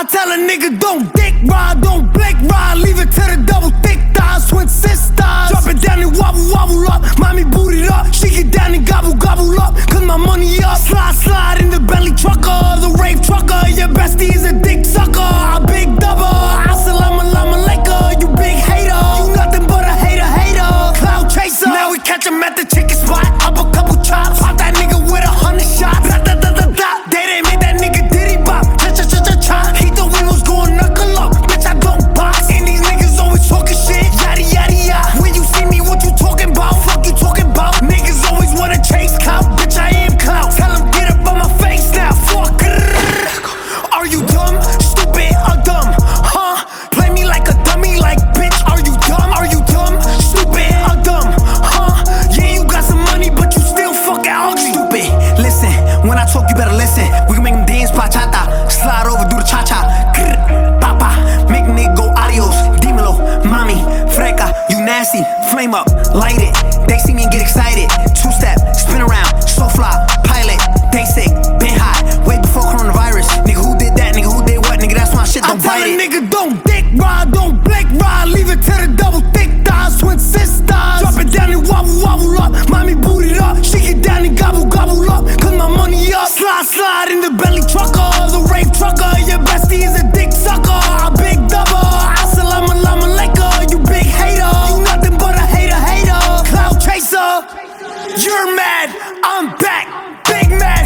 I tell a nigga don't dick ride, don't blink ride, leave it to the double thick thighs, twin sisters. Drop it down and wobble, wobble up. Mommy boot it up, she get down and gobble, gobble up. Cause my money up. Slide, slide in the Bentley trucker, the Wraith trucker. Your bestie is a dick sucker, You better listen. We can make them dance bachata. Slide over, do the cha cha. Papa, make nigga go adios. Dímelo, mommy, freca, you nasty. Flame up, light it. They see me and get excited. Two step, spin around, so fly, pilot, basic, been high, Way before coronavirus. Nigga, who did that? Nigga, who did what? Nigga, that's why shit don't I bite tell it. A nigga, don't slide in the Bentley trucker, the Wraith trucker. Your bestie is a dick sucker. I big double. Assalamu alaikum, you big hater. You nothing but a hater, hater. Cloud chaser. You're mad, I'm back. Big mad.